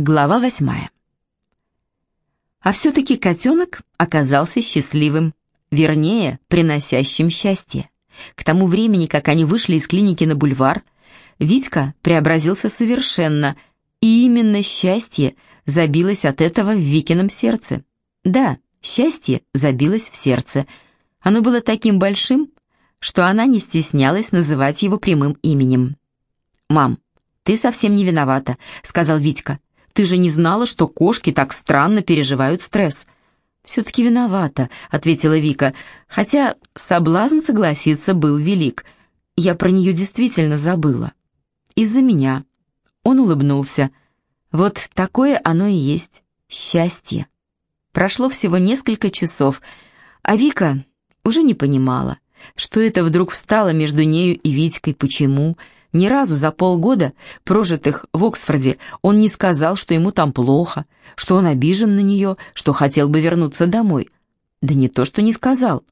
Глава восьмая. А все-таки котенок оказался счастливым, вернее, приносящим счастье. К тому времени, как они вышли из клиники на бульвар, Витька преобразился совершенно, и именно счастье забилось от этого в Викином сердце. Да, счастье забилось в сердце. Оно было таким большим, что она не стеснялась называть его прямым именем. «Мам, ты совсем не виновата», — сказал Витька. Ты же не знала, что кошки так странно переживают стресс». «Все-таки виновата», — ответила Вика, хотя соблазн согласиться был велик. Я про нее действительно забыла. «Из-за меня». Он улыбнулся. «Вот такое оно и есть. Счастье». Прошло всего несколько часов, а Вика уже не понимала, что это вдруг встало между нею и Витькой, почему, ни разу за полгода, прожитых в Оксфорде, он не сказал, что ему там плохо, что он обижен на нее, что хотел бы вернуться домой. Да не то, что не сказал.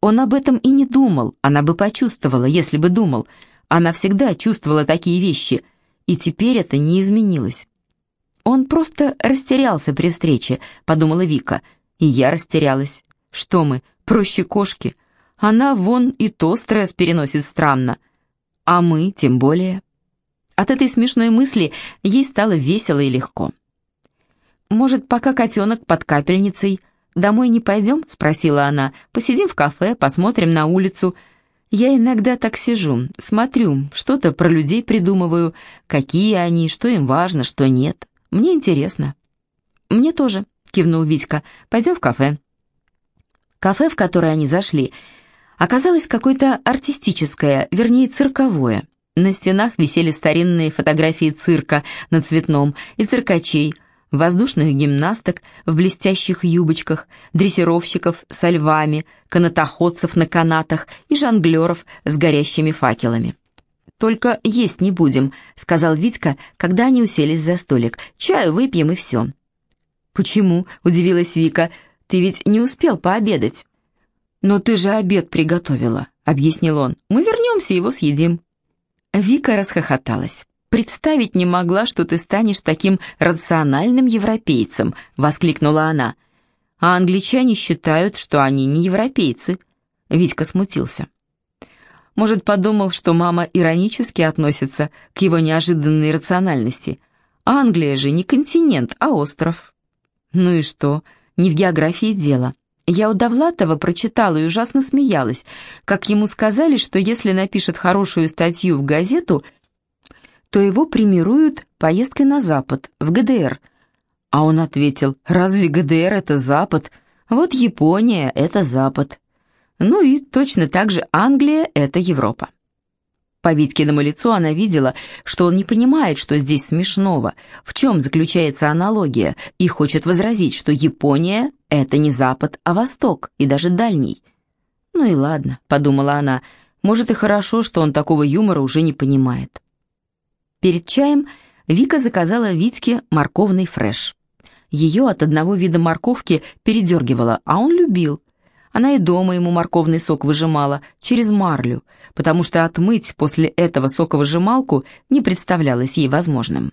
Он об этом и не думал, она бы почувствовала, если бы думал. Она всегда чувствовала такие вещи, и теперь это не изменилось. Он просто растерялся при встрече, подумала Вика, и я растерялась. Что мы, проще кошки? Она вон и то стресс переносит странно а мы тем более. От этой смешной мысли ей стало весело и легко. «Может, пока котенок под капельницей, домой не пойдем?» — спросила она. «Посидим в кафе, посмотрим на улицу. Я иногда так сижу, смотрю, что-то про людей придумываю, какие они, что им важно, что нет. Мне интересно». «Мне тоже», — кивнул Витька. «Пойдем в кафе». Кафе, в которое они зашли, — оказалось какое-то артистическое, вернее цирковое. На стенах висели старинные фотографии цирка на цветном и циркачей, воздушных гимнасток в блестящих юбочках, дрессировщиков со львами, канатоходцев на канатах и жонглеров с горящими факелами. «Только есть не будем», — сказал Витька, когда они уселись за столик. «Чаю выпьем и все». «Почему?» — удивилась Вика. «Ты ведь не успел пообедать». «Но ты же обед приготовила», — объяснил он. «Мы вернемся, его съедим». Вика расхохоталась. «Представить не могла, что ты станешь таким рациональным европейцем», — воскликнула она. «А англичане считают, что они не европейцы». Витька смутился. Может, подумал, что мама иронически относится к его неожиданной рациональности. Англия же не континент, а остров. Ну и что, не в географии дело. Я у Довлатова прочитала и ужасно смеялась, как ему сказали, что если напишет хорошую статью в газету, то его премируют поездкой на Запад, в ГДР. А он ответил, разве ГДР это Запад? Вот Япония — это Запад. Ну и точно так же Англия — это Европа. По Витькиному лицу она видела, что он не понимает, что здесь смешного, в чем заключается аналогия, и хочет возразить, что Япония — это не Запад, а Восток, и даже Дальний. «Ну и ладно», — подумала она, — «может и хорошо, что он такого юмора уже не понимает». Перед чаем Вика заказала Витьке морковный фреш. Ее от одного вида морковки передергивало, а он любил. Она и дома ему морковный сок выжимала, через марлю, потому что отмыть после этого соковыжималку не представлялось ей возможным.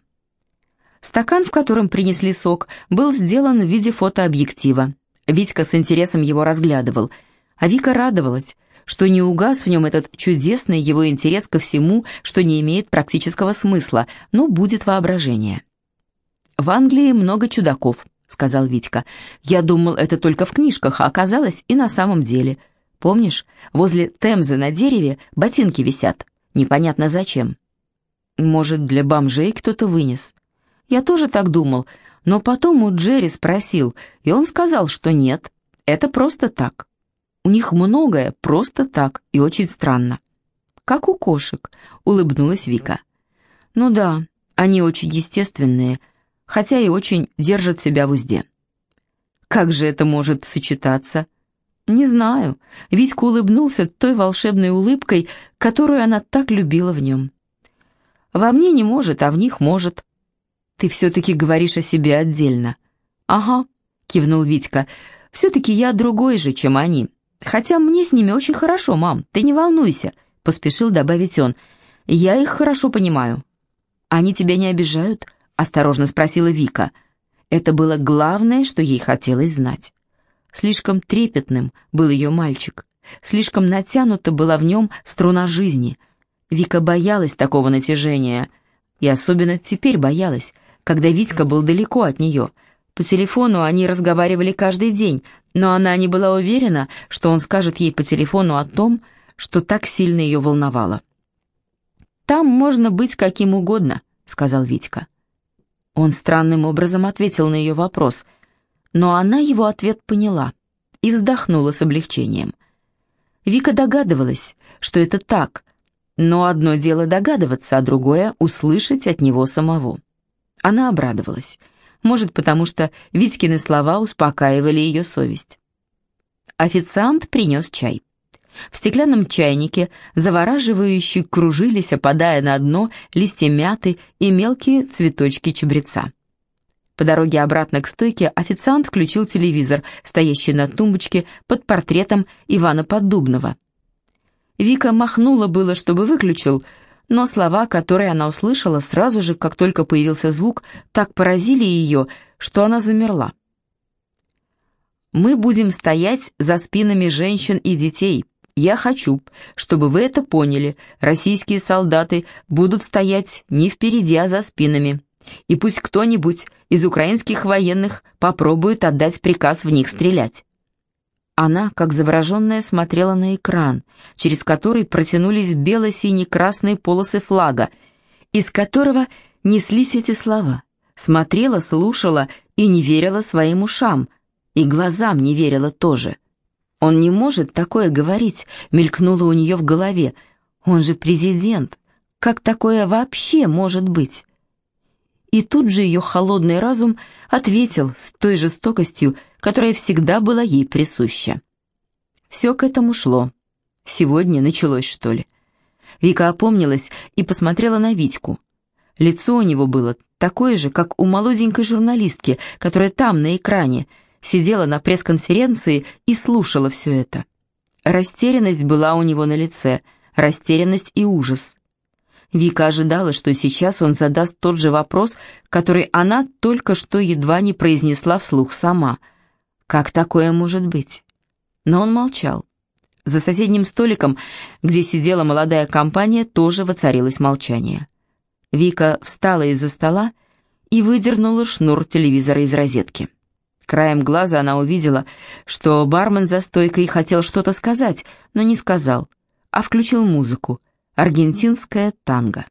Стакан, в котором принесли сок, был сделан в виде фотообъектива. Витька с интересом его разглядывал, а Вика радовалась, что не угас в нем этот чудесный его интерес ко всему, что не имеет практического смысла, но будет воображение. В Англии много чудаков. — сказал Витька. «Я думал, это только в книжках, а оказалось и на самом деле. Помнишь, возле Темзы на дереве ботинки висят. Непонятно зачем». «Может, для бомжей кто-то вынес?» «Я тоже так думал, но потом у Джерри спросил, и он сказал, что нет, это просто так. У них многое просто так и очень странно». «Как у кошек», — улыбнулась Вика. «Ну да, они очень естественные», — хотя и очень держит себя в узде. Как же это может сочетаться? Не знаю. Витька улыбнулся той волшебной улыбкой, которую она так любила в нем. Во мне не может, а в них может. Ты все-таки говоришь о себе отдельно. Ага, кивнул Витька. Все-таки я другой же, чем они. Хотя мне с ними очень хорошо, мам, ты не волнуйся, поспешил добавить он. Я их хорошо понимаю. Они тебя не обижают? Осторожно спросила Вика. Это было главное, что ей хотелось знать. Слишком трепетным был ее мальчик, слишком натянута была в нем струна жизни. Вика боялась такого натяжения, и особенно теперь боялась, когда Витька был далеко от нее. По телефону они разговаривали каждый день, но она не была уверена, что он скажет ей по телефону о том, что так сильно ее волновало. «Там можно быть каким угодно», — сказал Витька. Он странным образом ответил на ее вопрос, но она его ответ поняла и вздохнула с облегчением. Вика догадывалась, что это так, но одно дело догадываться, а другое — услышать от него самого. Она обрадовалась. Может, потому что Витькины слова успокаивали ее совесть. Официант принес чай. В стеклянном чайнике завораживающе кружились, опадая на дно, листья мяты и мелкие цветочки чабреца. По дороге обратно к стойке официант включил телевизор, стоящий на тумбочке под портретом Ивана Поддубного. Вика махнула было, чтобы выключил, но слова, которые она услышала сразу же, как только появился звук, так поразили ее, что она замерла. «Мы будем стоять за спинами женщин и детей. Я хочу, чтобы вы это поняли. Российские солдаты будут стоять не впереди, а за спинами и пусть кто-нибудь из украинских военных попробует отдать приказ в них стрелять. Она, как завороженная, смотрела на экран, через который протянулись бело-сине-красные полосы флага, из которого неслись эти слова. Смотрела, слушала и не верила своим ушам, и глазам не верила тоже. «Он не может такое говорить», — мелькнуло у нее в голове. «Он же президент. Как такое вообще может быть?» И тут же ее холодный разум ответил с той жестокостью, которая всегда была ей присуща. Все к этому шло. Сегодня началось, что ли. Вика опомнилась и посмотрела на Витьку. Лицо у него было такое же, как у молоденькой журналистки, которая там, на экране, сидела на пресс-конференции и слушала все это. Растерянность была у него на лице, растерянность и ужас. Вика ожидала, что сейчас он задаст тот же вопрос, который она только что едва не произнесла вслух сама. Как такое может быть? Но он молчал. За соседним столиком, где сидела молодая компания, тоже воцарилось молчание. Вика встала из-за стола и выдернула шнур телевизора из розетки. Краем глаза она увидела, что бармен за стойкой хотел что-то сказать, но не сказал, а включил музыку, аргентинская танго.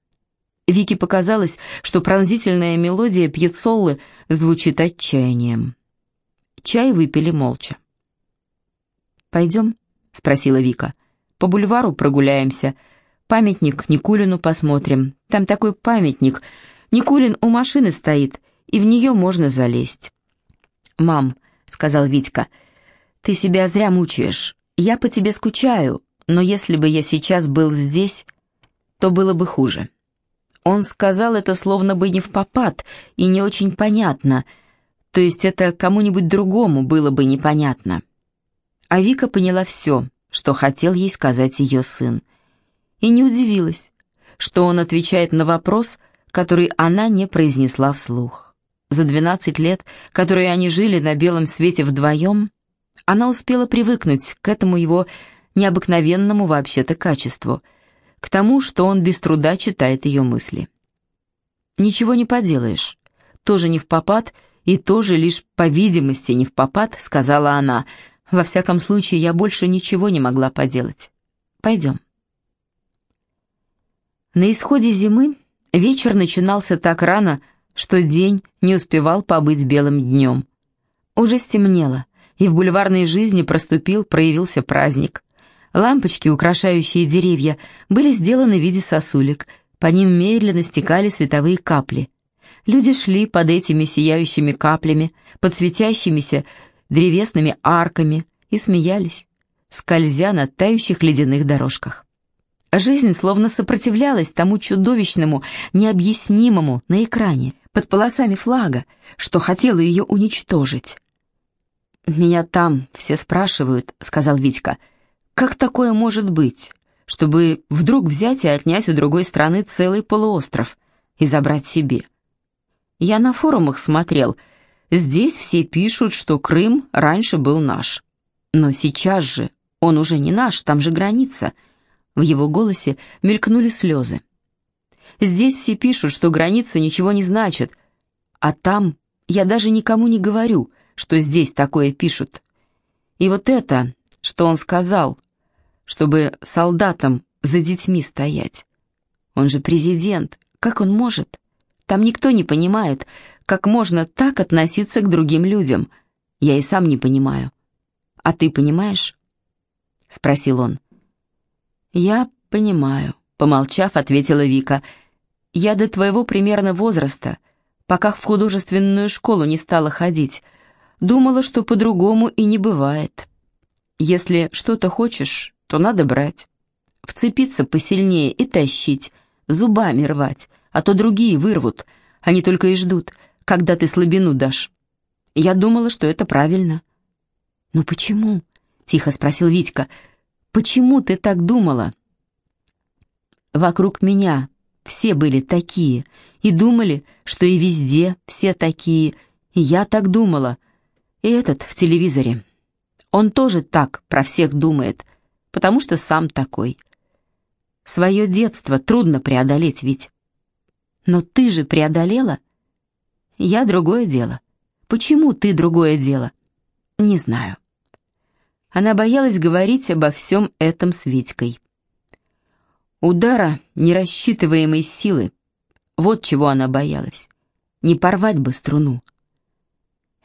Вике показалось, что пронзительная мелодия пьецоллы звучит отчаянием. Чай выпили молча. «Пойдем?» — спросила Вика. «По бульвару прогуляемся. Памятник Никулину посмотрим. Там такой памятник. Никулин у машины стоит, и в нее можно залезть». «Мам», — сказал Витька, — «ты себя зря мучаешь. Я по тебе скучаю, но если бы я сейчас был здесь, то было бы хуже. Он сказал это словно бы не в попад и не очень понятно, то есть это кому-нибудь другому было бы непонятно. А Вика поняла все, что хотел ей сказать ее сын, и не удивилась, что он отвечает на вопрос, который она не произнесла вслух. За 12 лет, которые они жили на белом свете вдвоем, она успела привыкнуть к этому его необыкновенному вообще-то качеству — к тому, что он без труда читает ее мысли. «Ничего не поделаешь. Тоже не в попад, и тоже лишь по видимости не в попад», — сказала она. «Во всяком случае, я больше ничего не могла поделать. Пойдем». На исходе зимы вечер начинался так рано, что день не успевал побыть белым днем. Уже стемнело, и в бульварной жизни проступил, проявился праздник. Лампочки, украшающие деревья, были сделаны в виде сосулек, по ним медленно стекали световые капли. Люди шли под этими сияющими каплями, под светящимися древесными арками и смеялись, скользя на тающих ледяных дорожках. Жизнь словно сопротивлялась тому чудовищному, необъяснимому на экране, под полосами флага, что хотела ее уничтожить. «Меня там все спрашивают», — сказал Витька, — как такое может быть, чтобы вдруг взять и отнять у другой страны целый полуостров и забрать себе? Я на форумах смотрел. Здесь все пишут, что Крым раньше был наш. Но сейчас же он уже не наш, там же граница. В его голосе мелькнули слезы. Здесь все пишут, что граница ничего не значит, а там я даже никому не говорю, что здесь такое пишут. И вот это, что он сказал, чтобы солдатам за детьми стоять. Он же президент, как он может? Там никто не понимает, как можно так относиться к другим людям. Я и сам не понимаю. А ты понимаешь? Спросил он. Я понимаю, помолчав, ответила Вика. Я до твоего примерно возраста, пока в художественную школу не стала ходить, думала, что по-другому и не бывает. Если что-то хочешь, то надо брать. Вцепиться посильнее и тащить, зубами рвать, а то другие вырвут, они только и ждут, когда ты слабину дашь. Я думала, что это правильно. «Но почему?» — тихо спросил Витька. «Почему ты так думала?» «Вокруг меня все были такие, и думали, что и везде все такие, и я так думала. И этот в телевизоре. Он тоже так про всех думает, потому что сам такой. Свое детство трудно преодолеть ведь. Но ты же преодолела? Я другое дело. Почему ты другое дело? Не знаю. Она боялась говорить обо всем этом с Витькой. Удара нерассчитываемой силы. Вот чего она боялась. Не порвать бы струну.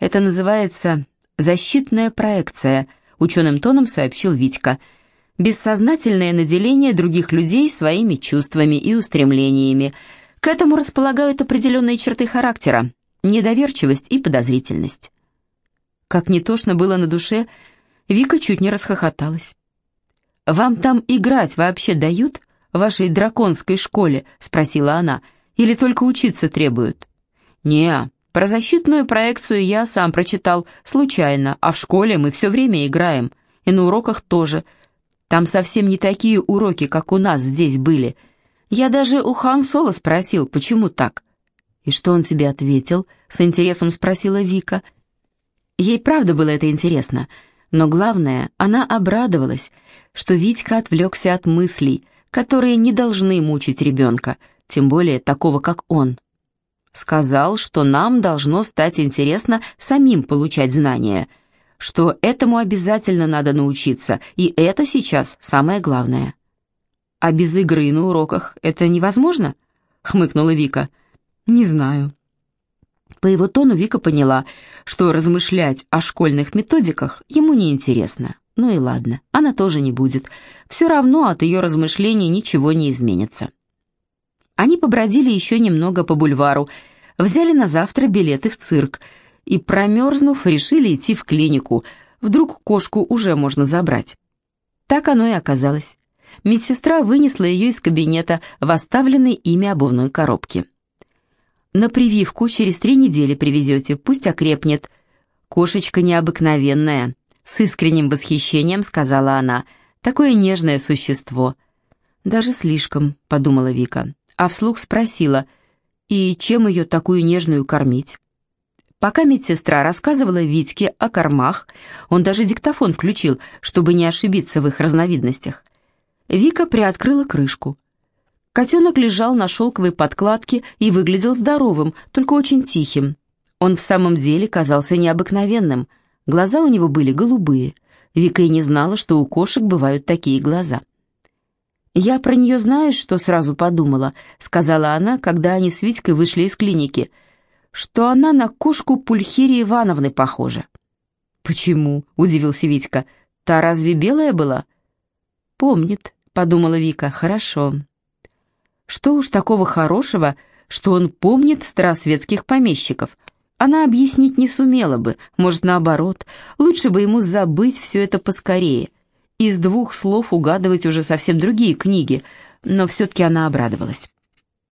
Это называется защитная проекция, ученым тоном сообщил Витька – бессознательное наделение других людей своими чувствами и устремлениями. К этому располагают определенные черты характера, недоверчивость и подозрительность. Как не тошно было на душе, Вика чуть не расхохоталась. «Вам там играть вообще дают в вашей драконской школе?» — спросила она. «Или только учиться требуют?» «Не, про защитную проекцию я сам прочитал случайно, а в школе мы все время играем, и на уроках тоже — там совсем не такие уроки, как у нас здесь были. Я даже у Хан Соло спросил, почему так. И что он тебе ответил? С интересом спросила Вика. Ей правда было это интересно, но главное, она обрадовалась, что Витька отвлекся от мыслей, которые не должны мучить ребенка, тем более такого, как он. Сказал, что нам должно стать интересно самим получать знания — что этому обязательно надо научиться, и это сейчас самое главное. «А без игры на уроках это невозможно?» — хмыкнула Вика. «Не знаю». По его тону Вика поняла, что размышлять о школьных методиках ему не интересно. Ну и ладно, она тоже не будет. Все равно от ее размышлений ничего не изменится. Они побродили еще немного по бульвару, взяли на завтра билеты в цирк — и, промерзнув, решили идти в клинику. Вдруг кошку уже можно забрать. Так оно и оказалось. Медсестра вынесла ее из кабинета в оставленной ими обувной коробке. «На прививку через три недели привезете, пусть окрепнет. Кошечка необыкновенная», — с искренним восхищением сказала она. «Такое нежное существо». «Даже слишком», — подумала Вика, а вслух спросила, «и чем ее такую нежную кормить?» Пока медсестра рассказывала Витьке о кормах, он даже диктофон включил, чтобы не ошибиться в их разновидностях. Вика приоткрыла крышку. Котенок лежал на шелковой подкладке и выглядел здоровым, только очень тихим. Он в самом деле казался необыкновенным. Глаза у него были голубые. Вика и не знала, что у кошек бывают такие глаза. «Я про нее знаешь, что сразу подумала?» — сказала она, когда они с Витькой вышли из клиники — что она на кошку Пульхирии Ивановны похожа. «Почему?» — удивился Витька. «Та разве белая была?» «Помнит», — подумала Вика. «Хорошо». Что уж такого хорошего, что он помнит старосветских помещиков? Она объяснить не сумела бы, может, наоборот. Лучше бы ему забыть все это поскорее. Из двух слов угадывать уже совсем другие книги, но все-таки она обрадовалась.